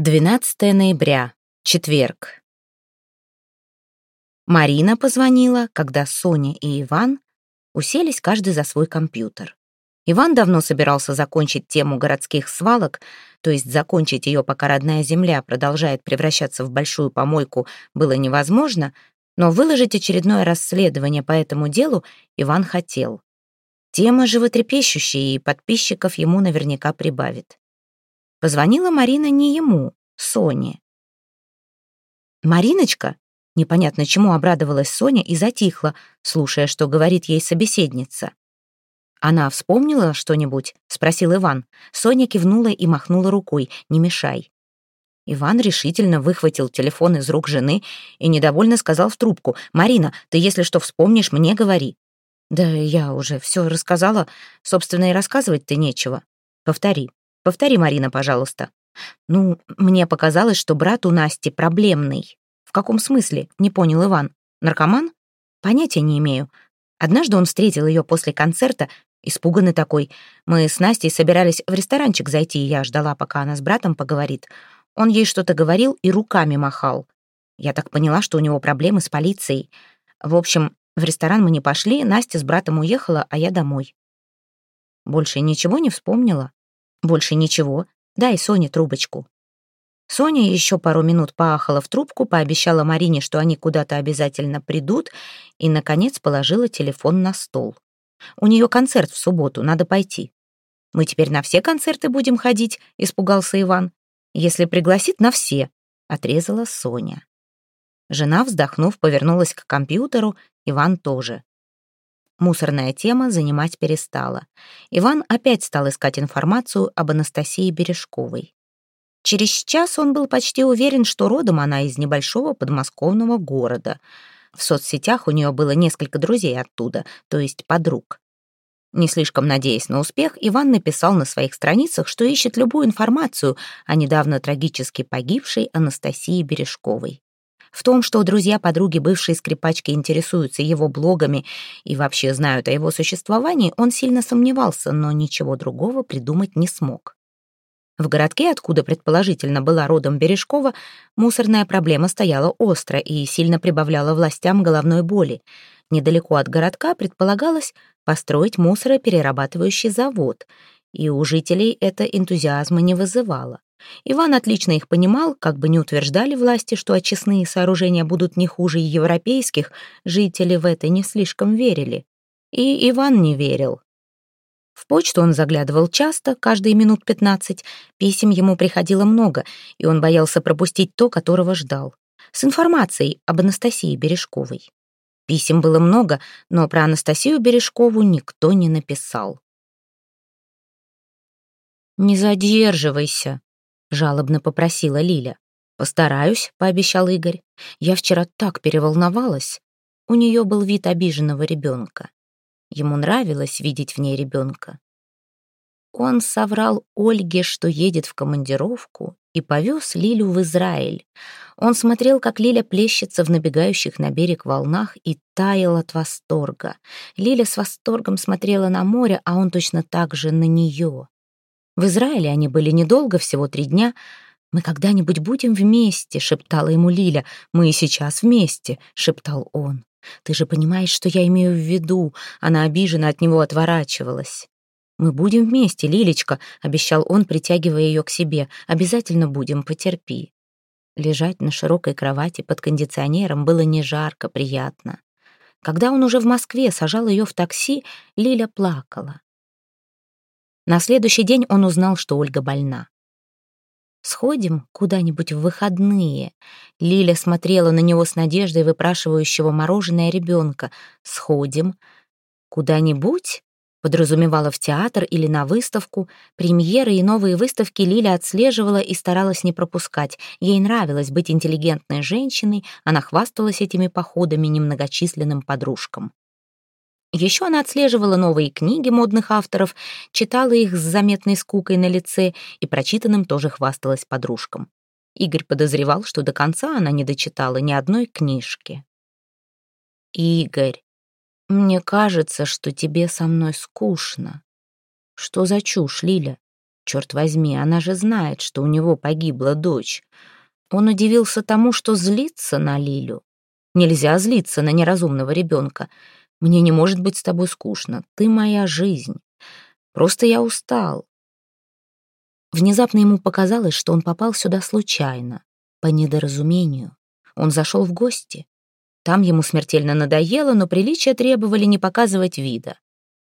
12 ноября, четверг. Марина позвонила, когда Соня и Иван уселись каждый за свой компьютер. Иван давно собирался закончить тему городских свалок, то есть закончить ее, пока родная земля продолжает превращаться в большую помойку, было невозможно, но выложить очередное расследование по этому делу Иван хотел. Тема животрепещущая, и подписчиков ему наверняка прибавит. Позвонила Марина не ему, Соне. «Мариночка?» Непонятно чему обрадовалась Соня и затихла, слушая, что говорит ей собеседница. «Она вспомнила что-нибудь?» — спросил Иван. Соня кивнула и махнула рукой. «Не мешай». Иван решительно выхватил телефон из рук жены и недовольно сказал в трубку. «Марина, ты, если что вспомнишь, мне говори». «Да я уже все рассказала. Собственно, и рассказывать-то нечего. Повтори. Повтори, Марина, пожалуйста. Ну, мне показалось, что брат у Насти проблемный. В каком смысле? Не понял Иван. Наркоман? Понятия не имею. Однажды он встретил ее после концерта, испуганный такой. Мы с Настей собирались в ресторанчик зайти, и я ждала, пока она с братом поговорит. Он ей что-то говорил и руками махал. Я так поняла, что у него проблемы с полицией. В общем, в ресторан мы не пошли, Настя с братом уехала, а я домой. Больше ничего не вспомнила. Больше ничего. Дай Соне трубочку». Соня еще пару минут поахала в трубку, пообещала Марине, что они куда-то обязательно придут, и, наконец, положила телефон на стол. «У нее концерт в субботу, надо пойти». «Мы теперь на все концерты будем ходить», — испугался Иван. «Если пригласит, на все», — отрезала Соня. Жена, вздохнув, повернулась к компьютеру, Иван тоже. Мусорная тема занимать перестала. Иван опять стал искать информацию об Анастасии Бережковой. Через час он был почти уверен, что родом она из небольшого подмосковного города. В соцсетях у нее было несколько друзей оттуда, то есть подруг. Не слишком надеясь на успех, Иван написал на своих страницах, что ищет любую информацию о недавно трагически погибшей Анастасии Бережковой. В том, что друзья подруги бывшей скрипачки интересуются его блогами и вообще знают о его существовании, он сильно сомневался, но ничего другого придумать не смог. В городке, откуда предположительно была родом Бережкова, мусорная проблема стояла остро и сильно прибавляла властям головной боли. Недалеко от городка предполагалось построить мусороперерабатывающий завод, и у жителей это энтузиазма не вызывало. Иван отлично их понимал, как бы не утверждали власти, что очистные сооружения будут не хуже европейских, жители в это не слишком верили. И Иван не верил. В почту он заглядывал часто, каждые минут пятнадцать. Писем ему приходило много, и он боялся пропустить то, которого ждал. С информацией об Анастасии Бережковой. Писем было много, но про Анастасию Бережкову никто не написал. «Не задерживайся», — жалобно попросила Лиля. «Постараюсь», — пообещал Игорь. «Я вчера так переволновалась». У нее был вид обиженного ребенка. Ему нравилось видеть в ней ребенка. Он соврал Ольге, что едет в командировку, и повез Лилю в Израиль. Он смотрел, как Лиля плещется в набегающих на берег волнах и таял от восторга. Лиля с восторгом смотрела на море, а он точно так же на нее. В Израиле они были недолго, всего три дня. «Мы когда-нибудь будем вместе», — шептала ему Лиля. «Мы и сейчас вместе», — шептал он. «Ты же понимаешь, что я имею в виду?» Она обиженно от него отворачивалась. «Мы будем вместе, Лилечка», — обещал он, притягивая ее к себе. «Обязательно будем, потерпи». Лежать на широкой кровати под кондиционером было не жарко, приятно. Когда он уже в Москве сажал ее в такси, Лиля плакала. На следующий день он узнал, что Ольга больна. «Сходим куда-нибудь в выходные?» Лиля смотрела на него с надеждой выпрашивающего мороженое ребенка. «Сходим. Куда-нибудь?» Подразумевала в театр или на выставку. Премьеры и новые выставки Лиля отслеживала и старалась не пропускать. Ей нравилось быть интеллигентной женщиной, она хвасталась этими походами немногочисленным подружкам. Еще она отслеживала новые книги модных авторов, читала их с заметной скукой на лице и прочитанным тоже хвасталась подружкам. Игорь подозревал, что до конца она не дочитала ни одной книжки. «Игорь, мне кажется, что тебе со мной скучно». «Что за чушь, Лиля? Черт возьми, она же знает, что у него погибла дочь. Он удивился тому, что злится на Лилю. Нельзя злиться на неразумного ребенка. Мне не может быть с тобой скучно. Ты моя жизнь. Просто я устал. Внезапно ему показалось, что он попал сюда случайно, по недоразумению. Он зашел в гости. Там ему смертельно надоело, но приличия требовали не показывать вида.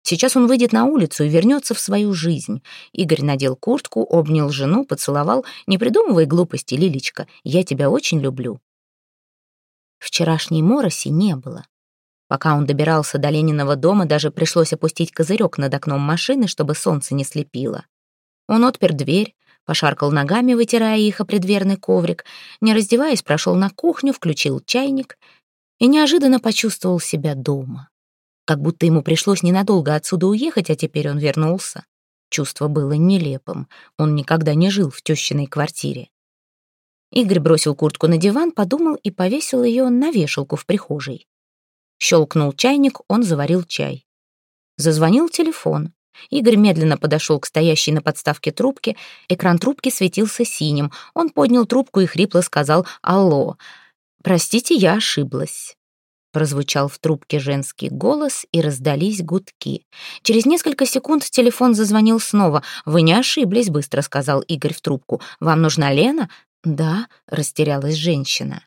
Сейчас он выйдет на улицу и вернется в свою жизнь. Игорь надел куртку, обнял жену, поцеловал. «Не придумывай глупости, Лилечка, я тебя очень люблю». Вчерашней мороси не было. Пока он добирался до Лениного дома, даже пришлось опустить козырек над окном машины, чтобы солнце не слепило. Он отпер дверь, пошаркал ногами, вытирая их о предверный коврик, не раздеваясь, прошел на кухню, включил чайник и неожиданно почувствовал себя дома. Как будто ему пришлось ненадолго отсюда уехать, а теперь он вернулся. Чувство было нелепым. Он никогда не жил в тещиной квартире. Игорь бросил куртку на диван, подумал и повесил ее на вешалку в прихожей. Щелкнул чайник, он заварил чай. Зазвонил телефон. Игорь медленно подошел к стоящей на подставке трубке. Экран трубки светился синим. Он поднял трубку и хрипло сказал «Алло». «Простите, я ошиблась». Прозвучал в трубке женский голос, и раздались гудки. Через несколько секунд телефон зазвонил снова. «Вы не ошиблись», — быстро сказал Игорь в трубку. «Вам нужна Лена?» «Да», — растерялась женщина.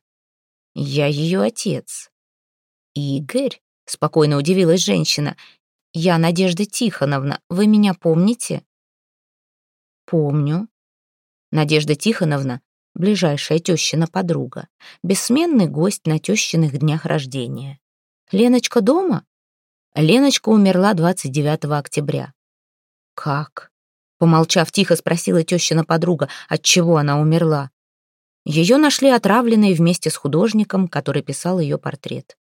«Я ее отец». «Игорь?» — спокойно удивилась женщина. «Я Надежда Тихоновна. Вы меня помните?» «Помню». Надежда Тихоновна — ближайшая тещина подруга, бессменный гость на тещиных днях рождения. «Леночка дома?» Леночка умерла 29 октября. «Как?» Помолчав, тихо спросила тещина подруга, от чего она умерла. Ее нашли отравленной вместе с художником, который писал ее портрет.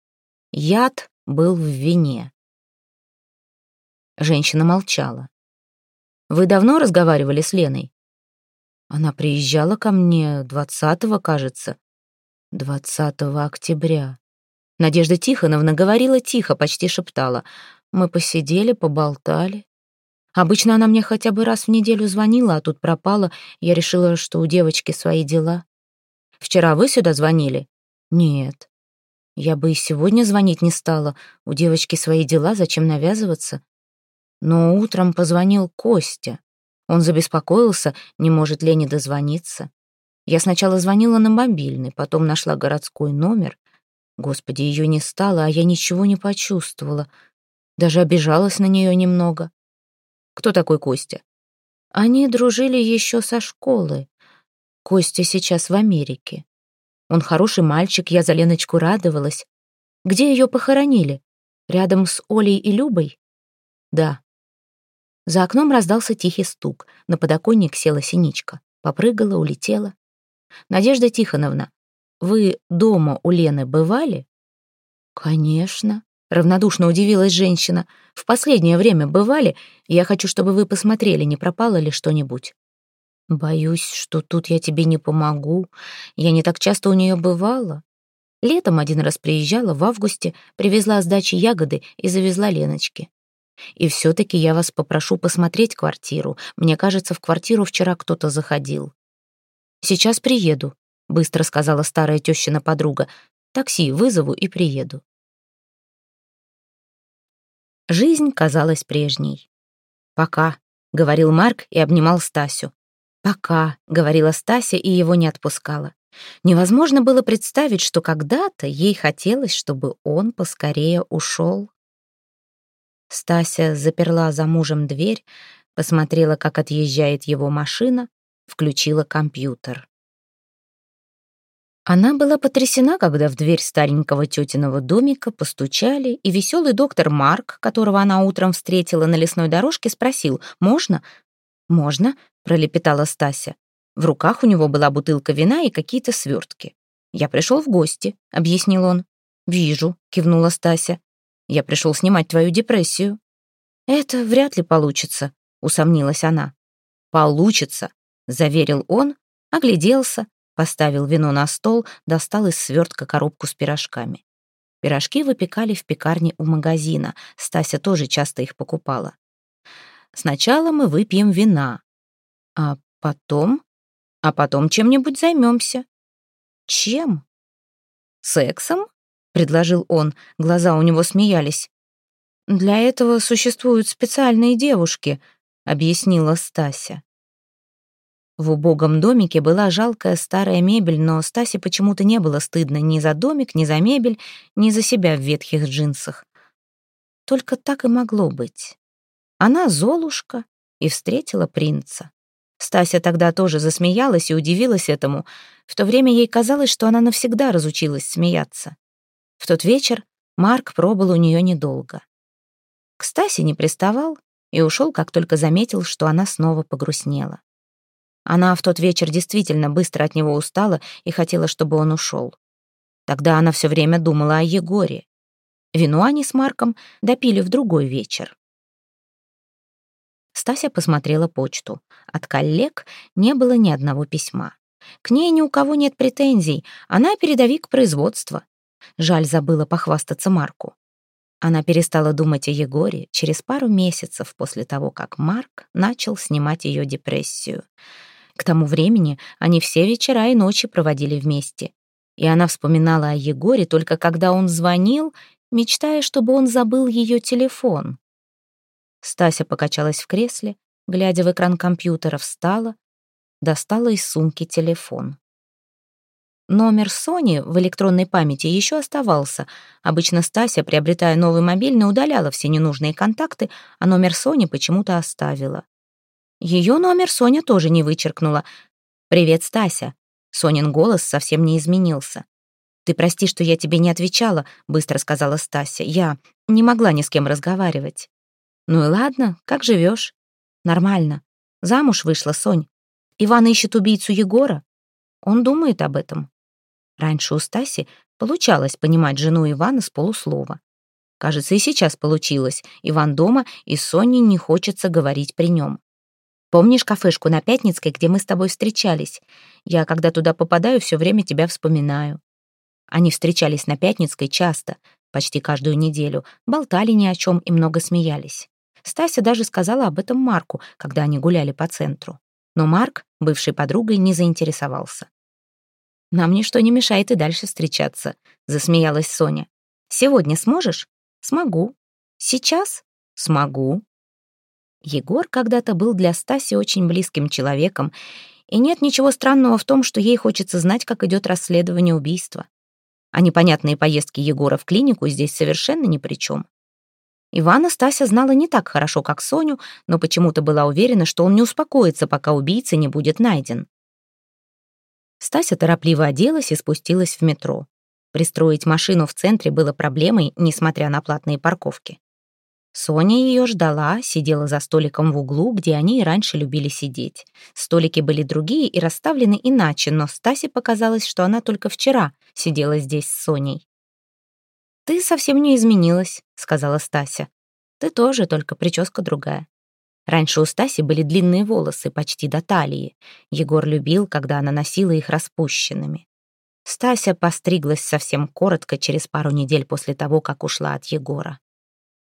Яд был в вине. Женщина молчала. «Вы давно разговаривали с Леной?» «Она приезжала ко мне двадцатого, кажется. Двадцатого октября». Надежда Тихоновна говорила тихо, почти шептала. «Мы посидели, поболтали. Обычно она мне хотя бы раз в неделю звонила, а тут пропала. Я решила, что у девочки свои дела. Вчера вы сюда звонили?» «Нет». «Я бы и сегодня звонить не стала. У девочки свои дела, зачем навязываться?» Но утром позвонил Костя. Он забеспокоился, не может Лене дозвониться. Я сначала звонила на мобильный, потом нашла городской номер. Господи, ее не стало, а я ничего не почувствовала. Даже обижалась на нее немного. Кто такой Костя? Они дружили еще со школы. Костя сейчас в Америке. Он хороший мальчик, я за Леночку радовалась. Где ее похоронили? Рядом с Олей и Любой? Да. За окном раздался тихий стук. На подоконник села синичка. Попрыгала, улетела. «Надежда Тихоновна, вы дома у Лены бывали?» «Конечно», — равнодушно удивилась женщина. «В последнее время бывали. Я хочу, чтобы вы посмотрели, не пропало ли что-нибудь». Боюсь, что тут я тебе не помогу. Я не так часто у нее бывала. Летом один раз приезжала, в августе, привезла с дачи ягоды и завезла Леночке. И все-таки я вас попрошу посмотреть квартиру. Мне кажется, в квартиру вчера кто-то заходил. Сейчас приеду, быстро сказала старая тещина подруга. Такси вызову и приеду. Жизнь казалась прежней. «Пока», — говорил Марк и обнимал Стасю. «Пока», — говорила Стася и его не отпускала. Невозможно было представить, что когда-то ей хотелось, чтобы он поскорее ушел. Стася заперла за мужем дверь, посмотрела, как отъезжает его машина, включила компьютер. Она была потрясена, когда в дверь старенького тетиного домика постучали, и веселый доктор Марк, которого она утром встретила на лесной дорожке, спросил «Можно?» «Можно», — пролепетала Стася. В руках у него была бутылка вина и какие-то свертки. «Я пришел в гости», — объяснил он. «Вижу», — кивнула Стася. «Я пришел снимать твою депрессию». «Это вряд ли получится», — усомнилась она. «Получится», — заверил он, огляделся, поставил вино на стол, достал из свертка коробку с пирожками. Пирожки выпекали в пекарне у магазина. Стася тоже часто их покупала. Сначала мы выпьем вина. А потом? А потом чем-нибудь займемся. Чем? Сексом? предложил он. Глаза у него смеялись. Для этого существуют специальные девушки, объяснила Стася. В убогом домике была жалкая старая мебель, но Стасе почему-то не было стыдно ни за домик, ни за мебель, ни за себя в ветхих джинсах. Только так и могло быть. Она Золушка и встретила принца. Стася тогда тоже засмеялась и удивилась этому. В то время ей казалось, что она навсегда разучилась смеяться. В тот вечер Марк пробыл у нее недолго. К Стасе не приставал и ушел, как только заметил, что она снова погрустнела. Она в тот вечер действительно быстро от него устала и хотела, чтобы он ушел. Тогда она все время думала о Егоре. Вину они с Марком допили в другой вечер. Стася посмотрела почту. От коллег не было ни одного письма. К ней ни у кого нет претензий, она передовик производства. Жаль, забыла похвастаться Марку. Она перестала думать о Егоре через пару месяцев после того, как Марк начал снимать ее депрессию. К тому времени они все вечера и ночи проводили вместе. И она вспоминала о Егоре только когда он звонил, мечтая, чтобы он забыл ее телефон. Стася покачалась в кресле, глядя в экран компьютера, встала, достала из сумки телефон. Номер Сони в электронной памяти еще оставался. Обычно Стася, приобретая новый мобильный, удаляла все ненужные контакты, а номер Сони почему-то оставила. Ее номер Соня тоже не вычеркнула. «Привет, Стася». Сонин голос совсем не изменился. «Ты прости, что я тебе не отвечала», — быстро сказала Стася. «Я не могла ни с кем разговаривать». «Ну и ладно, как живешь?» «Нормально. Замуж вышла, Сонь. Иван ищет убийцу Егора. Он думает об этом». Раньше у Стаси получалось понимать жену Ивана с полуслова. Кажется, и сейчас получилось. Иван дома, и Соне не хочется говорить при нем. Помнишь кафешку на Пятницкой, где мы с тобой встречались? Я, когда туда попадаю, все время тебя вспоминаю. Они встречались на Пятницкой часто, почти каждую неделю, болтали ни о чем и много смеялись. Стася даже сказала об этом Марку, когда они гуляли по центру. Но Марк, бывший подругой, не заинтересовался. «Нам ничто не мешает и дальше встречаться», — засмеялась Соня. «Сегодня сможешь?» «Смогу». «Сейчас?» «Смогу». Егор когда-то был для Стаси очень близким человеком, и нет ничего странного в том, что ей хочется знать, как идет расследование убийства. А непонятные поездки Егора в клинику здесь совершенно ни при чем. Ивана Стася знала не так хорошо, как Соню, но почему-то была уверена, что он не успокоится, пока убийца не будет найден. Стася торопливо оделась и спустилась в метро. Пристроить машину в центре было проблемой, несмотря на платные парковки. Соня ее ждала, сидела за столиком в углу, где они и раньше любили сидеть. Столики были другие и расставлены иначе, но Стасе показалось, что она только вчера сидела здесь с Соней. «Ты совсем не изменилась», — сказала Стася. «Ты тоже, только прическа другая». Раньше у Стаси были длинные волосы, почти до талии. Егор любил, когда она носила их распущенными. Стася постриглась совсем коротко через пару недель после того, как ушла от Егора.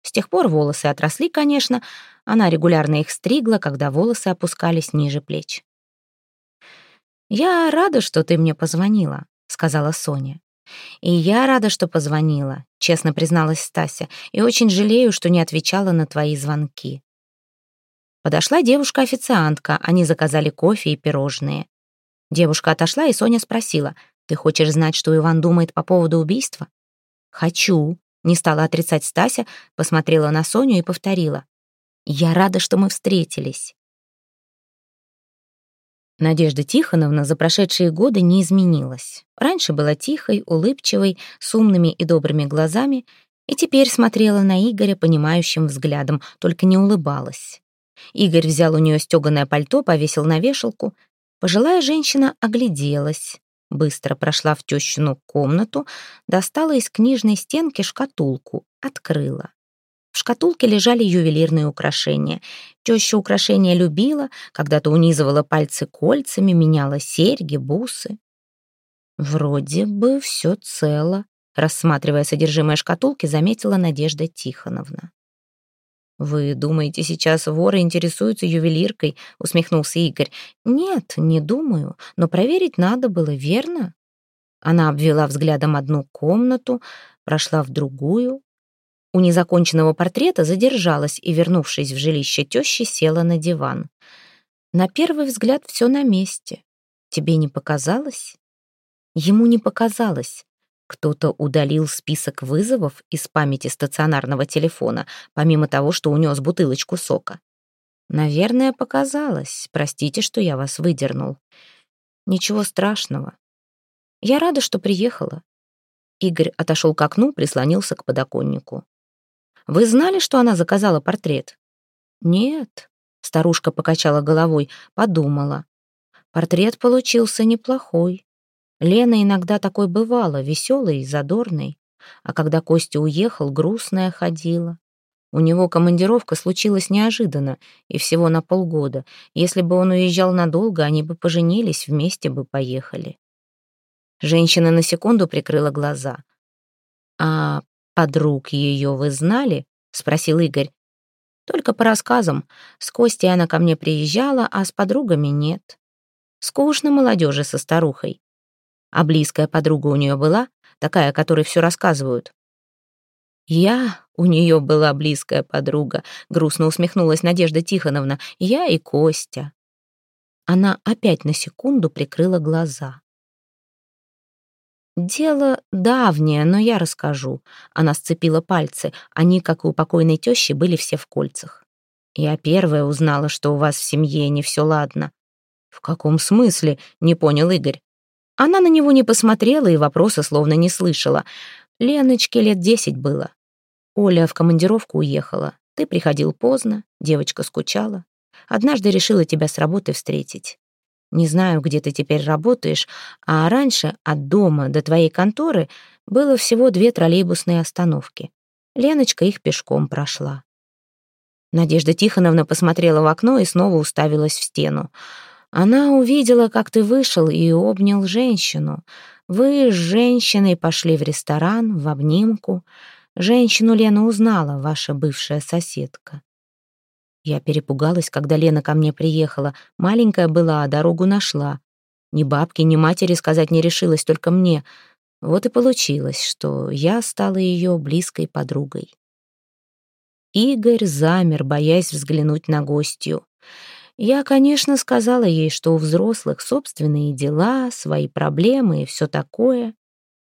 С тех пор волосы отросли, конечно, она регулярно их стригла, когда волосы опускались ниже плеч. «Я рада, что ты мне позвонила», — сказала Соня. «И я рада, что позвонила», — честно призналась Стася, «и очень жалею, что не отвечала на твои звонки». Подошла девушка-официантка, они заказали кофе и пирожные. Девушка отошла, и Соня спросила, «Ты хочешь знать, что Иван думает по поводу убийства?» «Хочу», не стала отрицать Стася, посмотрела на Соню и повторила. «Я рада, что мы встретились». Надежда Тихоновна за прошедшие годы не изменилась. Раньше была тихой, улыбчивой, с умными и добрыми глазами, и теперь смотрела на Игоря понимающим взглядом, только не улыбалась. Игорь взял у нее стеганое пальто, повесил на вешалку. Пожилая женщина огляделась. Быстро прошла в тещину комнату, достала из книжной стенки шкатулку, открыла. В шкатулке лежали ювелирные украшения. Теща украшения любила, когда-то унизывала пальцы кольцами, меняла серьги, бусы. Вроде бы все цело, рассматривая содержимое шкатулки, заметила Надежда Тихоновна. «Вы думаете, сейчас воры интересуются ювелиркой?» — усмехнулся Игорь. «Нет, не думаю, но проверить надо было, верно?» Она обвела взглядом одну комнату, прошла в другую. У незаконченного портрета задержалась и, вернувшись в жилище тещи, села на диван. На первый взгляд все на месте. Тебе не показалось? Ему не показалось. Кто-то удалил список вызовов из памяти стационарного телефона, помимо того, что унес бутылочку сока. Наверное, показалось. Простите, что я вас выдернул. Ничего страшного. Я рада, что приехала. Игорь отошел к окну, прислонился к подоконнику. Вы знали, что она заказала портрет? Нет. Старушка покачала головой, подумала. Портрет получился неплохой. Лена иногда такой бывала, веселой задорной. А когда Костя уехал, грустная ходила. У него командировка случилась неожиданно и всего на полгода. Если бы он уезжал надолго, они бы поженились, вместе бы поехали. Женщина на секунду прикрыла глаза. «А подруг ее вы знали?» — спросил Игорь. «Только по рассказам. С Костей она ко мне приезжала, а с подругами нет. Скучно молодежи со старухой. А близкая подруга у нее была, такая, которой все рассказывают. «Я у нее была близкая подруга», — грустно усмехнулась Надежда Тихоновна. «Я и Костя». Она опять на секунду прикрыла глаза. «Дело давнее, но я расскажу». Она сцепила пальцы. Они, как и у покойной тещи, были все в кольцах. «Я первая узнала, что у вас в семье не все ладно». «В каком смысле?» — не понял Игорь. Она на него не посмотрела и вопроса словно не слышала. Леночке лет десять было. Оля в командировку уехала. Ты приходил поздно, девочка скучала. Однажды решила тебя с работы встретить. Не знаю, где ты теперь работаешь, а раньше от дома до твоей конторы было всего две троллейбусные остановки. Леночка их пешком прошла. Надежда Тихоновна посмотрела в окно и снова уставилась в стену. Она увидела, как ты вышел и обнял женщину. Вы с женщиной пошли в ресторан, в обнимку. Женщину Лена узнала, ваша бывшая соседка. Я перепугалась, когда Лена ко мне приехала. Маленькая была, а дорогу нашла. Ни бабки, ни матери сказать не решилась, только мне. Вот и получилось, что я стала ее близкой подругой. Игорь замер, боясь взглянуть на гостью. Я, конечно, сказала ей, что у взрослых собственные дела, свои проблемы и все такое.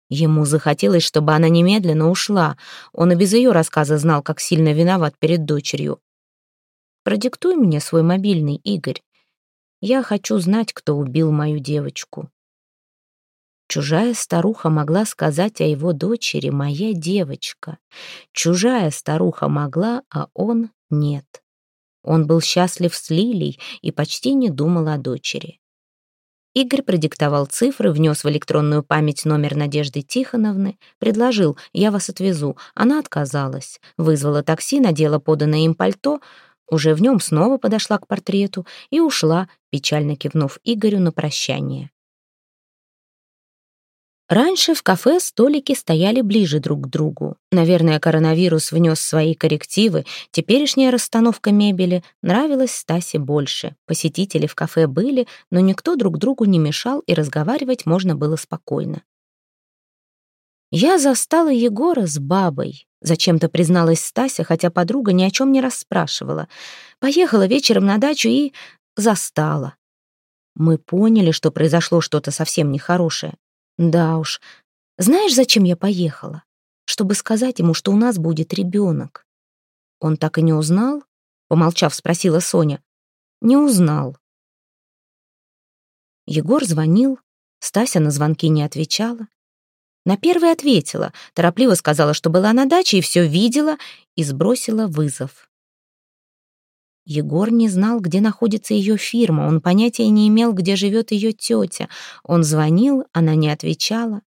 Ему захотелось, чтобы она немедленно ушла. Он и без ее рассказа знал, как сильно виноват перед дочерью. «Продиктуй мне свой мобильный, Игорь. Я хочу знать, кто убил мою девочку». Чужая старуха могла сказать о его дочери «моя девочка». Чужая старуха могла, а он нет. Он был счастлив с Лилей и почти не думал о дочери. Игорь продиктовал цифры, внес в электронную память номер Надежды Тихоновны, предложил «я вас отвезу». Она отказалась, вызвала такси, надела поданное им пальто, уже в нем снова подошла к портрету и ушла, печально кивнув Игорю на прощание. Раньше в кафе столики стояли ближе друг к другу. Наверное, коронавирус внес свои коррективы. Теперешняя расстановка мебели нравилась Стасе больше. Посетители в кафе были, но никто друг другу не мешал, и разговаривать можно было спокойно. «Я застала Егора с бабой», — зачем-то призналась Стася, хотя подруга ни о чем не расспрашивала. «Поехала вечером на дачу и застала». Мы поняли, что произошло что-то совсем нехорошее. Да уж. Знаешь, зачем я поехала? Чтобы сказать ему, что у нас будет ребенок. Он так и не узнал? Помолчав, спросила Соня. Не узнал. Егор звонил. Стася на звонки не отвечала. На первый ответила, торопливо сказала, что была на даче и все видела, и сбросила вызов. Егор не знал, где находится ее фирма, он понятия не имел, где живет ее тетя. Он звонил, она не отвечала.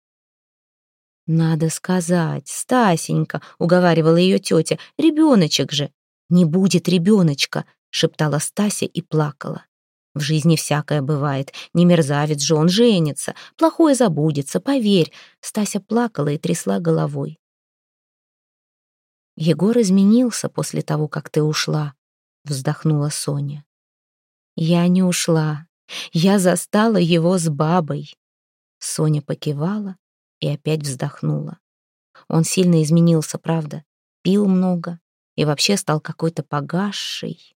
«Надо сказать, Стасенька», — уговаривала ее тетя, — «ребеночек же». «Не будет ребеночка», — шептала Стася и плакала. В жизни всякое бывает. Не мерзавец же он женится. Плохое забудется, поверь. Стася плакала и трясла головой. Егор изменился после того, как ты ушла, вздохнула Соня. Я не ушла. Я застала его с бабой. Соня покивала и опять вздохнула. Он сильно изменился, правда? Пил много и вообще стал какой-то погасший.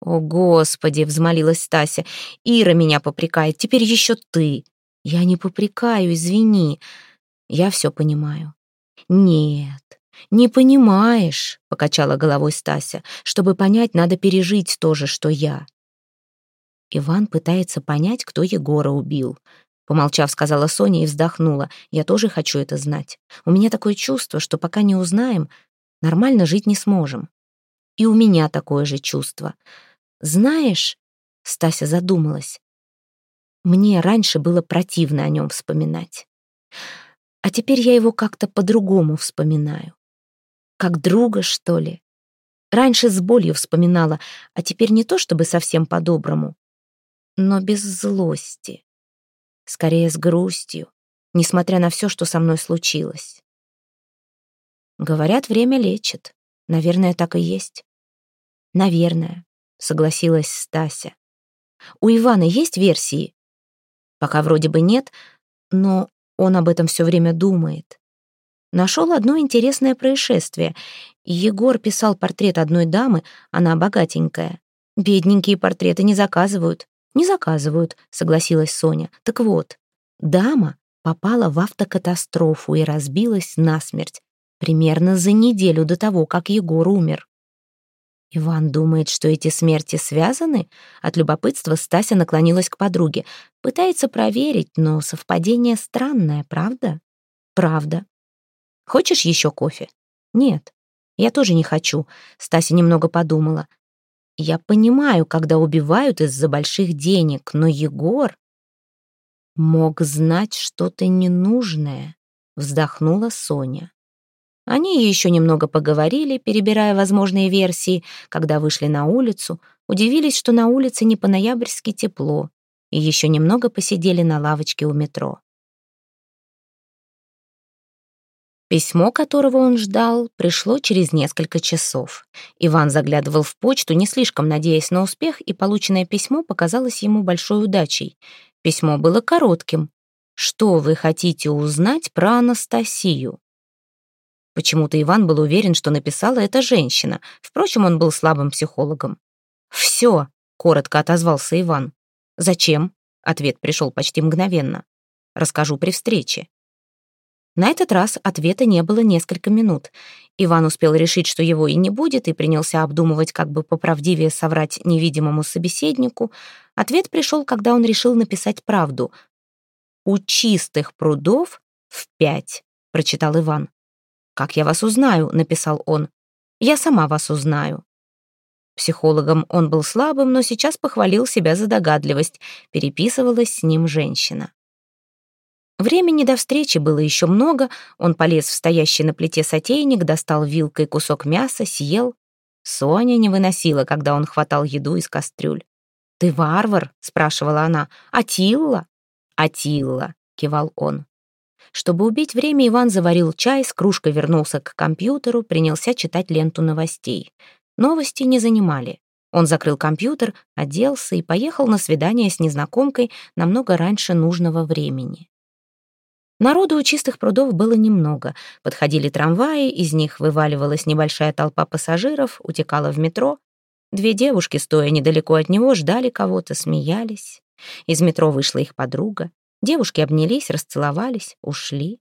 «О, Господи!» — взмолилась Стася. «Ира меня попрекает, теперь еще ты!» «Я не попрекаю, извини. Я все понимаю». «Нет, не понимаешь», — покачала головой Стася. «Чтобы понять, надо пережить то же, что я». Иван пытается понять, кто Егора убил. Помолчав, сказала Соня и вздохнула. «Я тоже хочу это знать. У меня такое чувство, что пока не узнаем, нормально жить не сможем. И у меня такое же чувство. Знаешь, Стася задумалась. Мне раньше было противно о нем вспоминать. А теперь я его как-то по-другому вспоминаю. Как друга, что ли. Раньше с болью вспоминала, а теперь не то чтобы совсем по-доброму, но без злости. Скорее, с грустью, несмотря на все, что со мной случилось. Говорят, время лечит. Наверное, так и есть. Наверное согласилась Стася. У Ивана есть версии? Пока вроде бы нет, но он об этом все время думает. Нашел одно интересное происшествие. Егор писал портрет одной дамы, она богатенькая. Бедненькие портреты не заказывают. Не заказывают, согласилась Соня. Так вот, дама попала в автокатастрофу и разбилась насмерть. Примерно за неделю до того, как Егор умер. Иван думает, что эти смерти связаны? От любопытства Стася наклонилась к подруге. Пытается проверить, но совпадение странное, правда? Правда. Хочешь еще кофе? Нет. Я тоже не хочу. Стася немного подумала. Я понимаю, когда убивают из-за больших денег, но Егор мог знать что-то ненужное, вздохнула Соня. Они еще немного поговорили, перебирая возможные версии, когда вышли на улицу, удивились, что на улице не по-ноябрьски тепло, и еще немного посидели на лавочке у метро. Письмо, которого он ждал, пришло через несколько часов. Иван заглядывал в почту, не слишком надеясь на успех, и полученное письмо показалось ему большой удачей. Письмо было коротким. «Что вы хотите узнать про Анастасию?» Почему-то Иван был уверен, что написала эта женщина. Впрочем, он был слабым психологом. «Все», — коротко отозвался Иван. «Зачем?» — ответ пришел почти мгновенно. «Расскажу при встрече». На этот раз ответа не было несколько минут. Иван успел решить, что его и не будет, и принялся обдумывать, как бы поправдивее соврать невидимому собеседнику. Ответ пришел, когда он решил написать правду. «У чистых прудов в пять», — прочитал Иван. «Как я вас узнаю?» — написал он. «Я сама вас узнаю». Психологом он был слабым, но сейчас похвалил себя за догадливость. Переписывалась с ним женщина. Времени до встречи было еще много. Он полез в стоящий на плите сотейник, достал вилкой кусок мяса, съел. Соня не выносила, когда он хватал еду из кастрюль. «Ты варвар?» — спрашивала она. «Атилла?» «Атилла», — кивал он. Чтобы убить время, Иван заварил чай, с кружкой вернулся к компьютеру, принялся читать ленту новостей. Новости не занимали. Он закрыл компьютер, оделся и поехал на свидание с незнакомкой намного раньше нужного времени. Народу у чистых прудов было немного. Подходили трамваи, из них вываливалась небольшая толпа пассажиров, утекала в метро. Две девушки, стоя недалеко от него, ждали кого-то, смеялись. Из метро вышла их подруга. Девушки обнялись, расцеловались, ушли.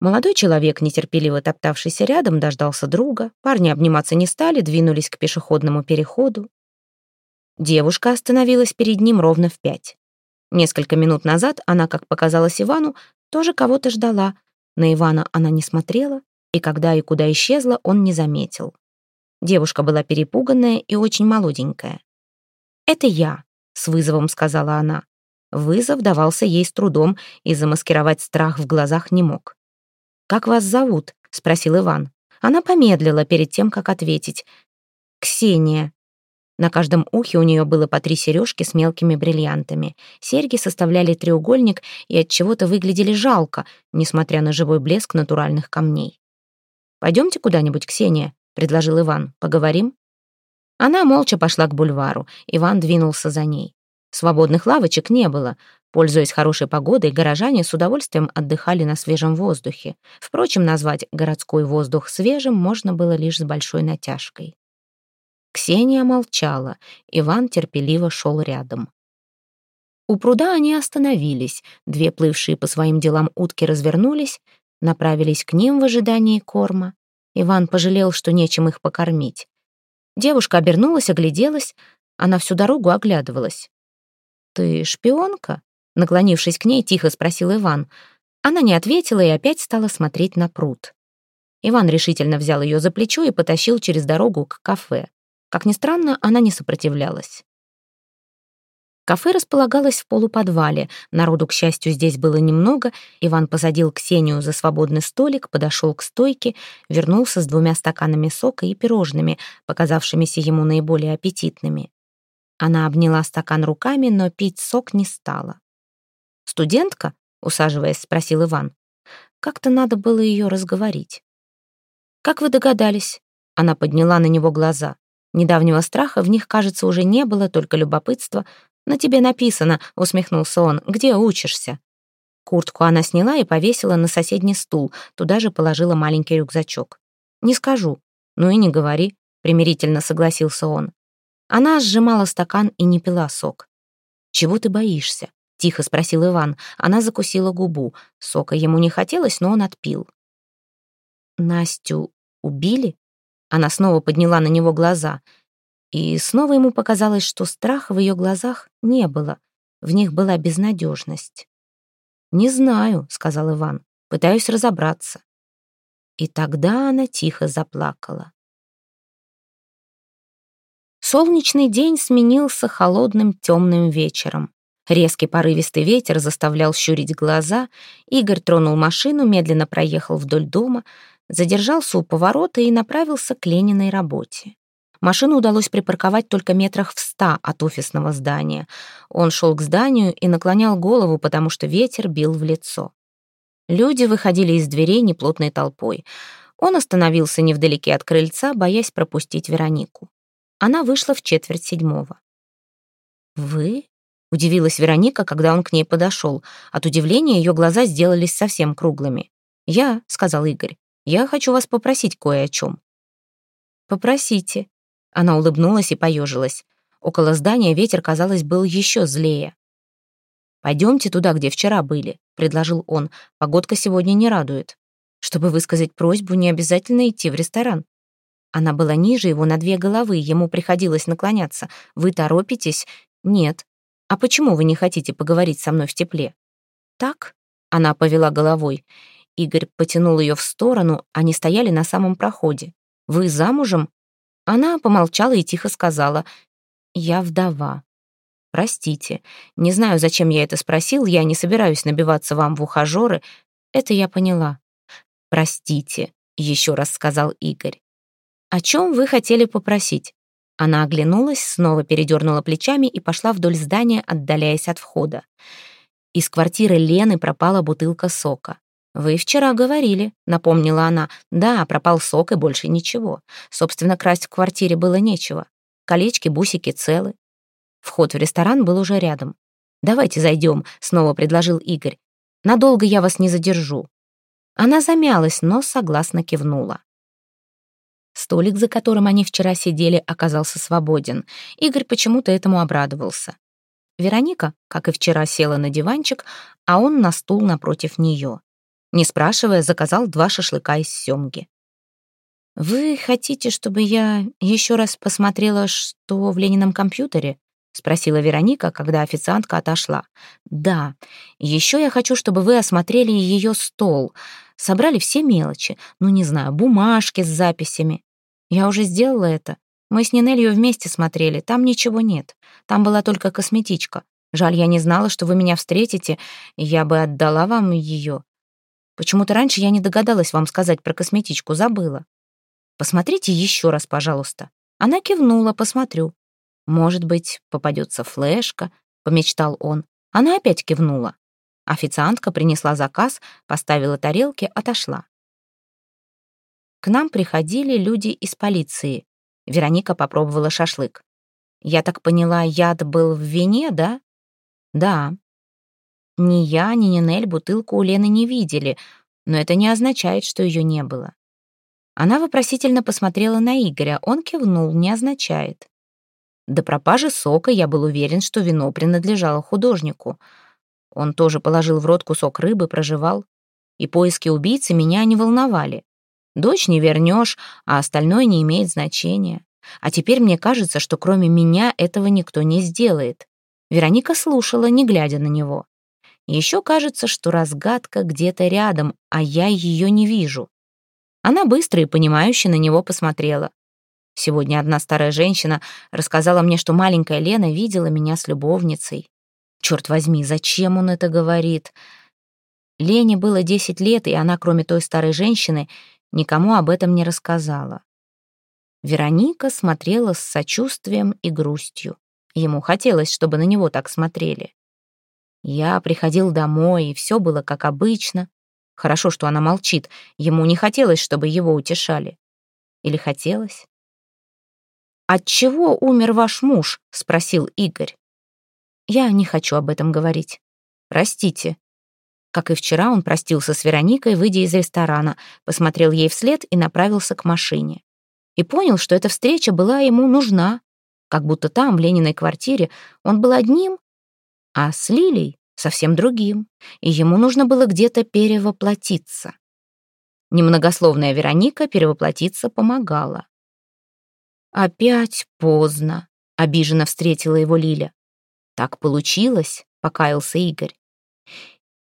Молодой человек, нетерпеливо топтавшийся рядом, дождался друга. Парни обниматься не стали, двинулись к пешеходному переходу. Девушка остановилась перед ним ровно в пять. Несколько минут назад она, как показалось Ивану, тоже кого-то ждала. На Ивана она не смотрела, и когда и куда исчезла, он не заметил. Девушка была перепуганная и очень молоденькая. «Это я», — с вызовом сказала она. Вызов давался ей с трудом, и замаскировать страх в глазах не мог. «Как вас зовут?» — спросил Иван. Она помедлила перед тем, как ответить. «Ксения». На каждом ухе у нее было по три сережки с мелкими бриллиантами. Серьги составляли треугольник и от чего-то выглядели жалко, несмотря на живой блеск натуральных камней. «Пойдемте куда-нибудь, Ксения», — предложил Иван. «Поговорим?» Она молча пошла к бульвару. Иван двинулся за ней. Свободных лавочек не было. Пользуясь хорошей погодой, горожане с удовольствием отдыхали на свежем воздухе. Впрочем, назвать городской воздух свежим можно было лишь с большой натяжкой. Ксения молчала, Иван терпеливо шел рядом. У пруда они остановились, две плывшие по своим делам утки развернулись, направились к ним в ожидании корма. Иван пожалел, что нечем их покормить. Девушка обернулась, огляделась, она всю дорогу оглядывалась. «Ты шпионка?» Наклонившись к ней, тихо спросил Иван. Она не ответила и опять стала смотреть на пруд. Иван решительно взял ее за плечо и потащил через дорогу к кафе. Как ни странно, она не сопротивлялась. Кафе располагалось в полуподвале. Народу, к счастью, здесь было немного. Иван посадил Ксению за свободный столик, подошел к стойке, вернулся с двумя стаканами сока и пирожными, показавшимися ему наиболее аппетитными. Она обняла стакан руками, но пить сок не стала. «Студентка?» — усаживаясь, спросил Иван. Как-то надо было ее разговорить. «Как вы догадались?» Она подняла на него глаза. Недавнего страха в них, кажется, уже не было, только любопытство. «На тебе написано», — усмехнулся он. «Где учишься?» Куртку она сняла и повесила на соседний стул, туда же положила маленький рюкзачок. «Не скажу». «Ну и не говори», — примирительно согласился он. Она сжимала стакан и не пила сок. «Чего ты боишься?» — тихо спросил Иван. Она закусила губу. Сока ему не хотелось, но он отпил. «Настю убили?» Она снова подняла на него глаза. И снова ему показалось, что страха в ее глазах не было. В них была безнадежность. «Не знаю», — сказал Иван. «Пытаюсь разобраться». И тогда она тихо заплакала. Солнечный день сменился холодным темным вечером. Резкий порывистый ветер заставлял щурить глаза. Игорь тронул машину, медленно проехал вдоль дома, задержался у поворота и направился к Лениной работе. Машину удалось припарковать только метрах в ста от офисного здания. Он шел к зданию и наклонял голову, потому что ветер бил в лицо. Люди выходили из дверей неплотной толпой. Он остановился невдалеке от крыльца, боясь пропустить Веронику. Она вышла в четверть седьмого. «Вы?» — удивилась Вероника, когда он к ней подошел. От удивления ее глаза сделались совсем круглыми. «Я», — сказал Игорь, — «я хочу вас попросить кое о чем». «Попросите». Она улыбнулась и поежилась. Около здания ветер, казалось, был еще злее. «Пойдемте туда, где вчера были», — предложил он. «Погодка сегодня не радует. Чтобы высказать просьбу, не обязательно идти в ресторан. Она была ниже его на две головы, ему приходилось наклоняться. «Вы торопитесь?» «Нет». «А почему вы не хотите поговорить со мной в тепле?» «Так?» — она повела головой. Игорь потянул ее в сторону, они стояли на самом проходе. «Вы замужем?» Она помолчала и тихо сказала. «Я вдова». «Простите. Не знаю, зачем я это спросил, я не собираюсь набиваться вам в ухажеры. Это я поняла». «Простите», — еще раз сказал Игорь. «О чем вы хотели попросить?» Она оглянулась, снова передернула плечами и пошла вдоль здания, отдаляясь от входа. Из квартиры Лены пропала бутылка сока. «Вы вчера говорили», — напомнила она. «Да, пропал сок и больше ничего. Собственно, красть в квартире было нечего. Колечки, бусики целы». Вход в ресторан был уже рядом. «Давайте зайдем», — снова предложил Игорь. «Надолго я вас не задержу». Она замялась, но согласно кивнула. Столик, за которым они вчера сидели, оказался свободен. Игорь почему-то этому обрадовался. Вероника, как и вчера, села на диванчик, а он на стул напротив нее. Не спрашивая, заказал два шашлыка из семги. «Вы хотите, чтобы я еще раз посмотрела, что в Ленином компьютере?» — спросила Вероника, когда официантка отошла. «Да. Еще я хочу, чтобы вы осмотрели ее стол. Собрали все мелочи. Ну, не знаю, бумажки с записями. Я уже сделала это. Мы с Нинелью вместе смотрели, там ничего нет. Там была только косметичка. Жаль, я не знала, что вы меня встретите, я бы отдала вам ее. Почему-то раньше я не догадалась вам сказать про косметичку, забыла. Посмотрите еще раз, пожалуйста. Она кивнула, посмотрю. Может быть, попадется флешка, помечтал он. Она опять кивнула. Официантка принесла заказ, поставила тарелки, отошла. К нам приходили люди из полиции. Вероника попробовала шашлык. Я так поняла, яд был в вине, да? Да. Ни я, ни Нинель бутылку у Лены не видели, но это не означает, что ее не было. Она вопросительно посмотрела на Игоря, он кивнул, не означает. До пропажи сока я был уверен, что вино принадлежало художнику. Он тоже положил в рот кусок рыбы, проживал. И поиски убийцы меня не волновали. Дочь не вернешь, а остальное не имеет значения. А теперь мне кажется, что кроме меня этого никто не сделает. Вероника слушала, не глядя на него. Еще кажется, что разгадка где-то рядом, а я ее не вижу. Она быстро и понимающе на него посмотрела. Сегодня одна старая женщина рассказала мне, что маленькая Лена видела меня с любовницей. Черт возьми, зачем он это говорит? Лене было 10 лет, и она, кроме той старой женщины, никому об этом не рассказала. Вероника смотрела с сочувствием и грустью. Ему хотелось, чтобы на него так смотрели. Я приходил домой, и все было как обычно. Хорошо, что она молчит. Ему не хотелось, чтобы его утешали. Или хотелось? «От чего умер ваш муж?» — спросил Игорь. «Я не хочу об этом говорить. Простите». Как и вчера, он простился с Вероникой, выйдя из ресторана, посмотрел ей вслед и направился к машине. И понял, что эта встреча была ему нужна, как будто там, в Лениной квартире, он был одним, а с Лилей совсем другим, и ему нужно было где-то перевоплотиться. Немногословная Вероника перевоплотиться помогала. «Опять поздно», — обиженно встретила его Лиля. «Так получилось», — покаялся Игорь.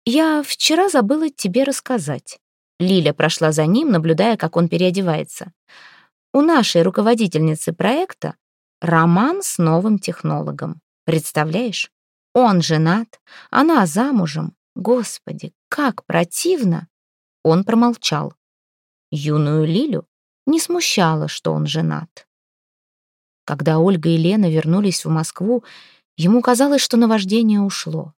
«Я вчера забыла тебе рассказать». Лиля прошла за ним, наблюдая, как он переодевается. «У нашей руководительницы проекта роман с новым технологом. Представляешь? Он женат, она замужем. Господи, как противно!» Он промолчал. Юную Лилю не смущало, что он женат. Когда Ольга и Лена вернулись в Москву, ему казалось, что наваждение ушло.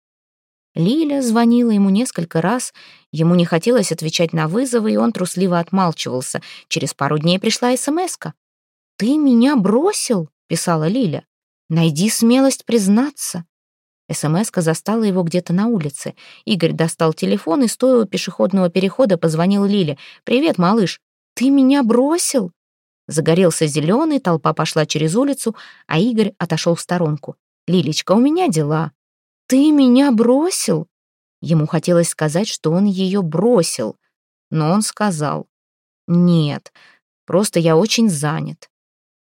Лиля звонила ему несколько раз, ему не хотелось отвечать на вызовы, и он трусливо отмалчивался. Через пару дней пришла смс-ка. «Ты меня бросил?» — писала Лиля. «Найди смелость признаться». СМС-ка застала его где-то на улице. Игорь достал телефон и, стоя у пешеходного перехода, позвонил Лиле. «Привет, малыш. Ты меня бросил?» Загорелся зеленый, толпа пошла через улицу, а Игорь отошел в сторонку. «Лилечка, у меня дела». «Ты меня бросил?» Ему хотелось сказать, что он ее бросил, но он сказал. «Нет, просто я очень занят».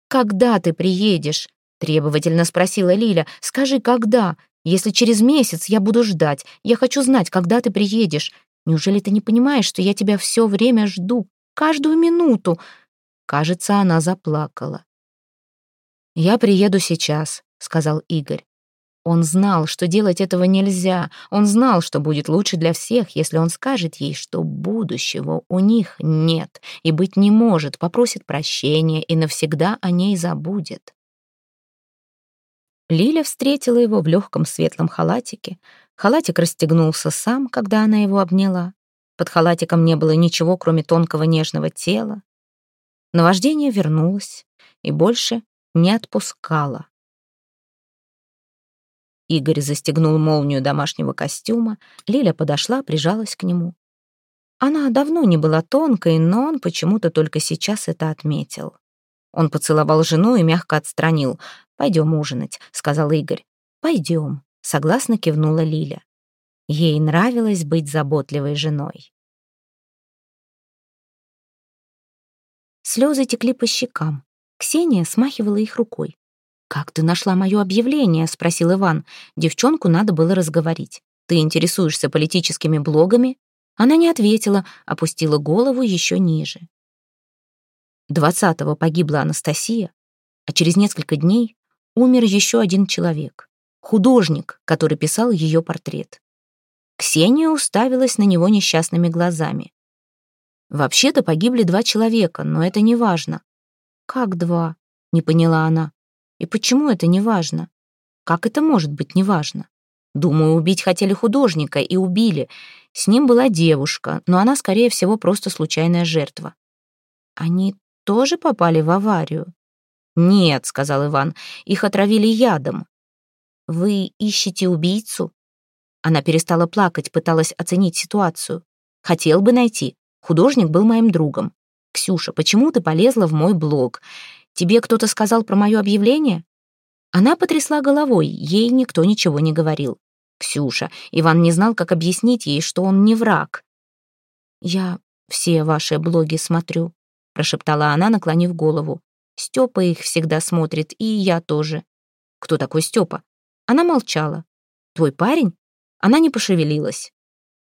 «Когда ты приедешь?» — требовательно спросила Лиля. «Скажи, когда? Если через месяц я буду ждать, я хочу знать, когда ты приедешь. Неужели ты не понимаешь, что я тебя все время жду, каждую минуту?» Кажется, она заплакала. «Я приеду сейчас», — сказал Игорь. Он знал, что делать этого нельзя. Он знал, что будет лучше для всех, если он скажет ей, что будущего у них нет и быть не может, попросит прощения и навсегда о ней забудет. Лиля встретила его в легком светлом халатике. Халатик расстегнулся сам, когда она его обняла. Под халатиком не было ничего, кроме тонкого нежного тела. Наваждение вернулось и больше не отпускало. Игорь застегнул молнию домашнего костюма. Лиля подошла, прижалась к нему. Она давно не была тонкой, но он почему-то только сейчас это отметил. Он поцеловал жену и мягко отстранил. «Пойдем ужинать», — сказал Игорь. «Пойдем», — согласно кивнула Лиля. Ей нравилось быть заботливой женой. Слезы текли по щекам. Ксения смахивала их рукой. «Как ты нашла мое объявление?» — спросил Иван. Девчонку надо было разговорить. «Ты интересуешься политическими блогами?» Она не ответила, опустила голову еще ниже. Двадцатого погибла Анастасия, а через несколько дней умер еще один человек, художник, который писал ее портрет. Ксения уставилась на него несчастными глазами. «Вообще-то погибли два человека, но это не важно». «Как два?» — не поняла она. «И почему это не важно? Как это может быть неважно? Думаю, убить хотели художника и убили. С ним была девушка, но она, скорее всего, просто случайная жертва. Они тоже попали в аварию? Нет, сказал Иван, их отравили ядом. Вы ищете убийцу? Она перестала плакать, пыталась оценить ситуацию. Хотел бы найти. Художник был моим другом. Ксюша, почему ты полезла в мой блог? Тебе кто-то сказал про мое объявление? Она потрясла головой, ей никто ничего не говорил. Ксюша, Иван не знал, как объяснить ей, что он не враг. Я все ваши блоги смотрю, прошептала она, наклонив голову. Степа их всегда смотрит, и я тоже. Кто такой Степа? Она молчала. Твой парень? Она не пошевелилась.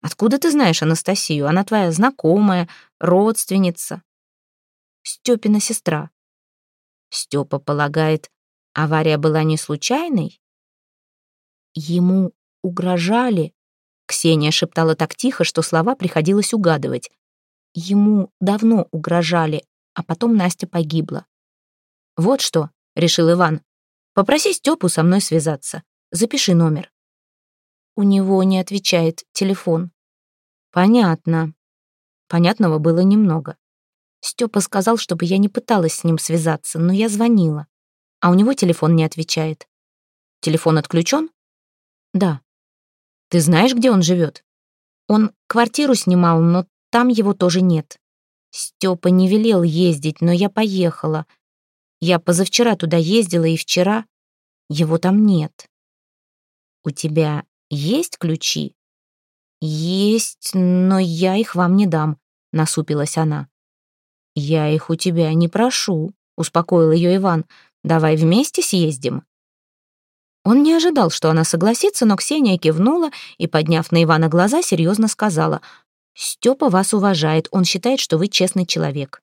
Откуда ты знаешь Анастасию? Она твоя знакомая, родственница. Степина сестра. Степа полагает, авария была не случайной? Ему угрожали. Ксения шептала так тихо, что слова приходилось угадывать. Ему давно угрожали, а потом Настя погибла. «Вот что», — решил Иван, — «попроси Степу со мной связаться. Запиши номер». У него не отвечает телефон. «Понятно». Понятного было немного. Степа сказал, чтобы я не пыталась с ним связаться, но я звонила. А у него телефон не отвечает. Телефон отключен? Да. Ты знаешь, где он живет? Он квартиру снимал, но там его тоже нет. Степа не велел ездить, но я поехала. Я позавчера туда ездила, и вчера его там нет. У тебя есть ключи? Есть, но я их вам не дам, насупилась она. Я их у тебя не прошу, успокоил ее Иван. Давай вместе съездим. Он не ожидал, что она согласится, но Ксения кивнула и, подняв на Ивана глаза, серьезно сказала, «Степа вас уважает, он считает, что вы честный человек».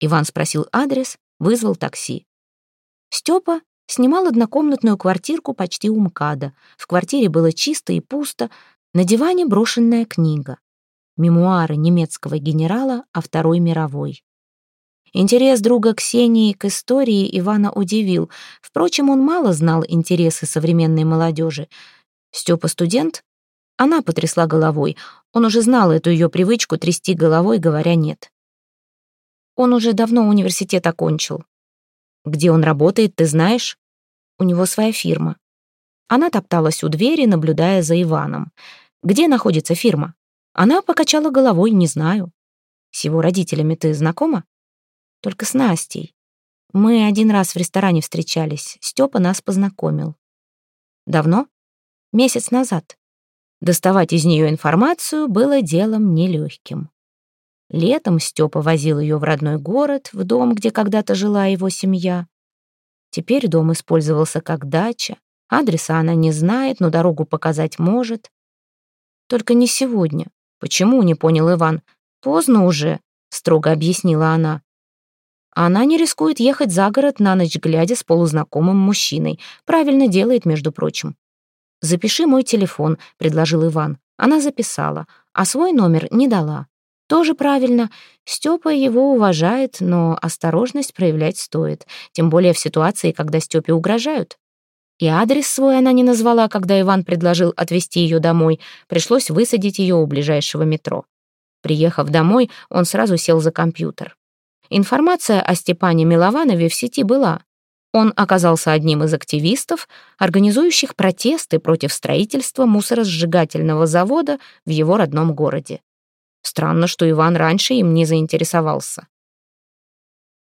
Иван спросил адрес, вызвал такси. Степа снимал однокомнатную квартирку почти у МКАДа. В квартире было чисто и пусто, на диване брошенная книга. Мемуары немецкого генерала о Второй мировой. Интерес друга Ксении к истории Ивана удивил. Впрочем, он мало знал интересы современной молодежи. Степа студент? Она потрясла головой. Он уже знал эту ее привычку трясти головой, говоря «нет». Он уже давно университет окончил. Где он работает, ты знаешь? У него своя фирма. Она топталась у двери, наблюдая за Иваном. Где находится фирма? Она покачала головой, не знаю. С его родителями ты знакома? Только с Настей. Мы один раз в ресторане встречались. Степа нас познакомил. Давно? Месяц назад. Доставать из нее информацию было делом нелегким. Летом Степа возил ее в родной город, в дом, где когда-то жила его семья. Теперь дом использовался как дача. Адреса она не знает, но дорогу показать может. Только не сегодня. Почему, не понял Иван. Поздно уже, строго объяснила она. Она не рискует ехать за город на ночь глядя с полузнакомым мужчиной. Правильно делает, между прочим. «Запиши мой телефон», — предложил Иван. Она записала, а свой номер не дала. Тоже правильно. Степа его уважает, но осторожность проявлять стоит. Тем более в ситуации, когда Степе угрожают. И адрес свой она не назвала, когда Иван предложил отвезти ее домой. Пришлось высадить ее у ближайшего метро. Приехав домой, он сразу сел за компьютер. Информация о Степане Милованове в сети была. Он оказался одним из активистов, организующих протесты против строительства мусоросжигательного завода в его родном городе. Странно, что Иван раньше им не заинтересовался.